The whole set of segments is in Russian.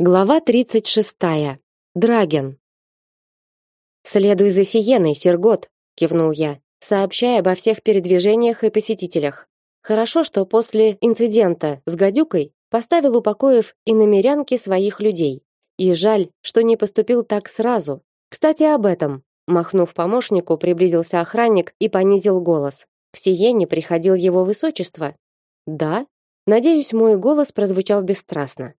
Глава 36. Драген. Следуй за Сиеной, Сергот, кивнул я, сообщая обо всех передвижениях и посетителях. Хорошо, что после инцидента с гадюкой поставил у покоев и намерянки своих людей. И жаль, что не поступил так сразу. Кстати, об этом. Махнув помощнику, приблизился охранник и понизил голос. К Сиене приходил его высочество. Да? Надеюсь, мой голос прозвучал бесстрастно.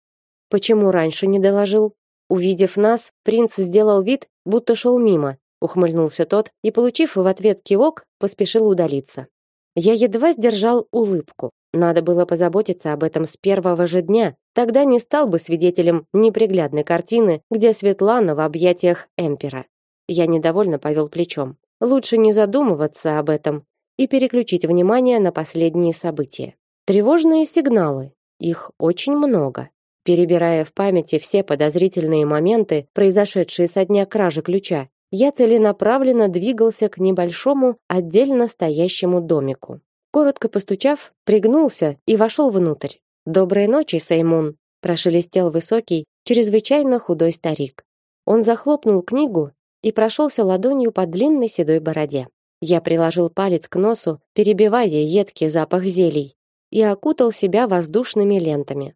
Почему раньше не доложил? Увидев нас, принц сделал вид, будто шел мимо, ухмыльнулся тот и, получив в ответ кивок, поспешил удалиться. Я едва сдержал улыбку. Надо было позаботиться об этом с первого же дня, тогда не стал бы свидетелем неприглядной картины, где Светлана в объятиях эмпера. Я недовольно повел плечом. Лучше не задумываться об этом и переключить внимание на последние события. Тревожные сигналы. Их очень много. Перебирая в памяти все подозрительные моменты, произошедшие со дня кражи ключа, я целенаправленно двигался к небольшому отдельно стоящему домику. Коротко постучав, пригнулся и вошел внутрь. Доброй ночи, Сеймун, прошелестел высокий, чрезвычайно худой старик. Он захлопнул книгу и прошелся ладонью по длинной седой бороде. Я приложил палец к носу, перебивая едкий запах зелий, и окутал себя воздушными лентами.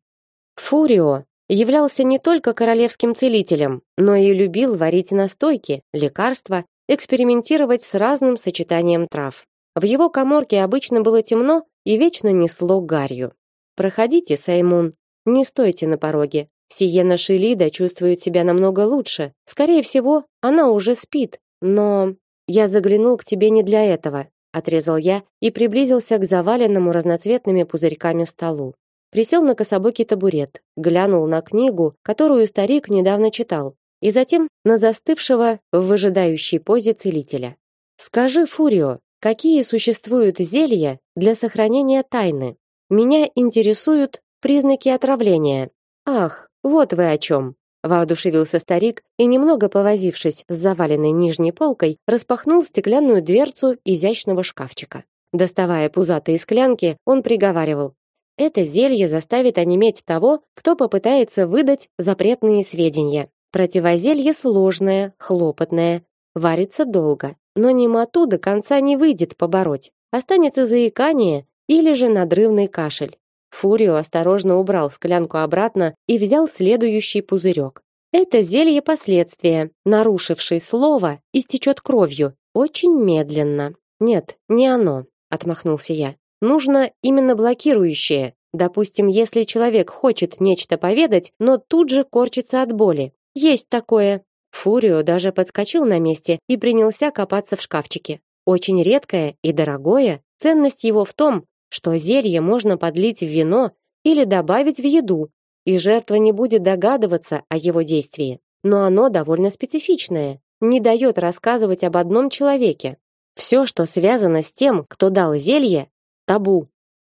Фурио являлся не только королевским целителем, но и любил варить настойки, лекарства, экспериментировать с разным сочетанием трав. В его каморке обычно было темно и вечно несло гарью. Проходите, Саймун, не стойте на пороге. Сиена Шелида чувствует себя намного лучше. Скорее всего, она уже спит, но я заглянул к тебе не для этого, отрезал я и приблизился к заваленному разноцветными пузырьками столу. Присел на кособокий табурет, глянул на книгу, которую старик недавно читал, и затем на застывшего в выжидающей позе целителя. Скажи, Фурио, какие существуют зелья для сохранения тайны? Меня интересуют признаки отравления. Ах, вот вы о чем. Воодушевился старик и немного повозившись с заваленной нижней полкой, распахнул стеклянную дверцу изящного шкафчика. Доставая пузатые склянки, он приговаривал: это зелье заставит онеметь того, кто попытается выдать запретные сведения. Противозелье сложное, хлопотное, варится долго, но немоту до конца не выйдет побороть. Останется заикание или же надрывный кашель. Фурио осторожно убрал склянку обратно и взял следующий пузырек. Это зелье последствия. Нарушивший слово истечет кровью, очень медленно. Нет, не оно, отмахнулся я. Нужно именно блокирующее. Допустим, если человек хочет нечто поведать, но тут же корчится от боли. Есть такое. Фурио даже подскочил на месте и принялся копаться в шкафчике. Очень редкое и дорогое. Ценность его в том, что зелье можно подлить в вино или добавить в еду, и жертва не будет догадываться о его действии. Но оно довольно специфичное, не дает рассказывать об одном человеке. Все, что связано с тем, кто дал зелье, Табу.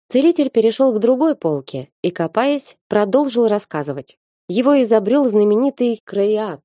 Целитель перешел к другой полке и, копаясь, продолжил рассказывать. Его изобрел знаменитый Крейат.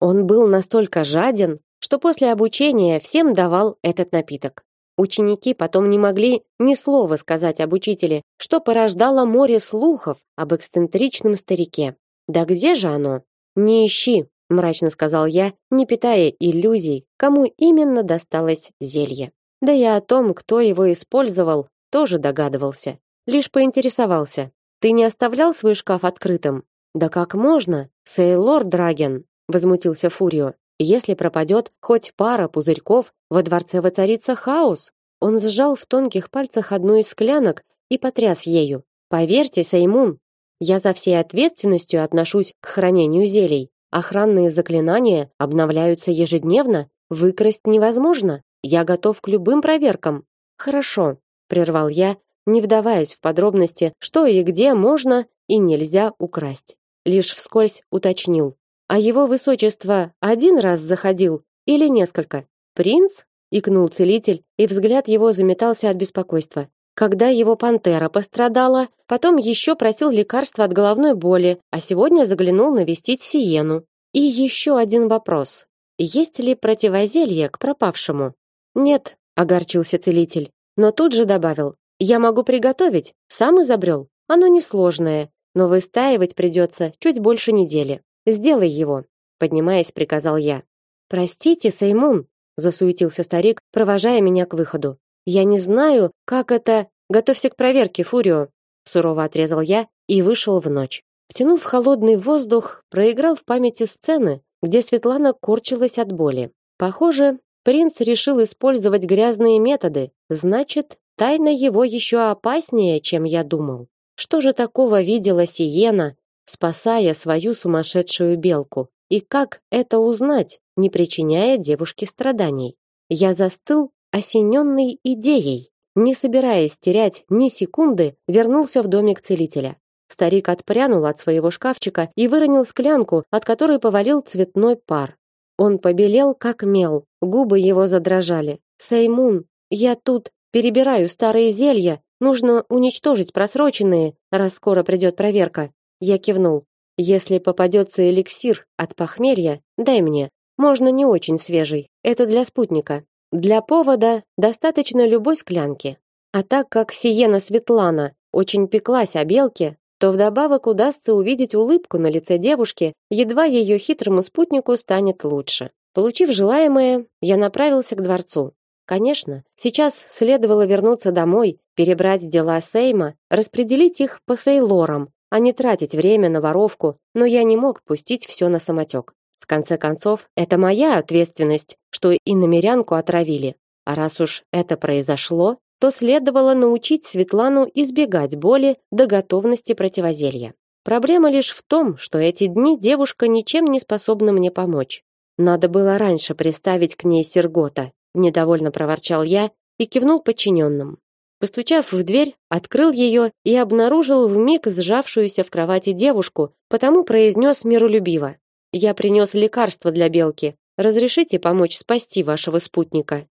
Он был настолько жаден, что после обучения всем давал этот напиток. Ученики потом не могли ни слова сказать об учителе, что порождало море слухов об эксцентричном старике. Да где же оно? Не ищи, мрачно сказал я, не питая иллюзий, кому именно досталось зелье. Да и о том, кто его использовал, тоже догадывался. Лишь поинтересовался. Ты не оставлял свой шкаф открытым? Да как можно? Сейлор Драген, возмутился Фурио. Если пропадет хоть пара пузырьков, во дворце воцарится хаос. Он сжал в тонких пальцах одну из склянок и потряс ею. Поверьте, Сеймун, я за всей ответственностью отношусь к хранению зелий. Охранные заклинания обновляются ежедневно, выкрасть невозможно. Я готов к любым проверкам. Хорошо, прервал я, не вдаваясь в подробности, что и где можно и нельзя украсть. Лишь вскользь уточнил: "А его высочество один раз заходил или несколько?" "Принц?" икнул целитель, и взгляд его заметался от беспокойства. Когда его пантера пострадала, потом еще просил лекарства от головной боли, а сегодня заглянул навестить Сиену. И еще один вопрос: есть ли противозелье к пропавшему? Нет, огорчился целитель но тут же добавил: "Я могу приготовить, сам изобрел. Оно несложное, но выстаивать придется чуть больше недели. Сделай его, поднимаясь, приказал я. Простите, Сеймун, засуетился старик, провожая меня к выходу. Я не знаю, как это. Готовься к проверке, Фурио, сурово отрезал я и вышел в ночь. Втянув холодный воздух, проиграл в памяти сцены, где Светлана корчилась от боли. Похоже, принц решил использовать грязные методы. Значит, тайна его еще опаснее, чем я думал. Что же такого видела Сиена, спасая свою сумасшедшую белку? И как это узнать, не причиняя девушке страданий? Я застыл, осененный идеей. Не собираясь терять ни секунды, вернулся в домик целителя. Старик отпрянул от своего шкафчика и выронил склянку, от которой повалил цветной пар. Он побелел как мел, губы его задрожали. Сеймун, я тут перебираю старые зелья, нужно уничтожить просроченные, раз скоро придет проверка. Я кивнул. Если попадется эликсир от похмелья, дай мне. Можно не очень свежий. Это для спутника. Для повода достаточно любой склянки. А так как Сиена Светлана очень пеклась о белке, то вдобавок удастся увидеть улыбку на лице девушки, едва ее хитрому спутнику станет лучше. Получив желаемое, я направился к дворцу. Конечно, сейчас следовало вернуться домой, перебрать дела Сейма, распределить их по сейлорам, а не тратить время на воровку, но я не мог пустить все на самотек. В конце концов, это моя ответственность, что и намерянку отравили. А раз уж это произошло, то следовало научить Светлану избегать боли до готовности противозелья. Проблема лишь в том, что эти дни девушка ничем не способна мне помочь. Надо было раньше приставить к ней Сергота, недовольно проворчал я и кивнул подчиненным. Постучав в дверь, открыл ее и обнаружил вмиг сжавшуюся в кровати девушку, потому произнес миролюбиво: "Я принес лекарство для белки. Разрешите помочь спасти вашего спутника?"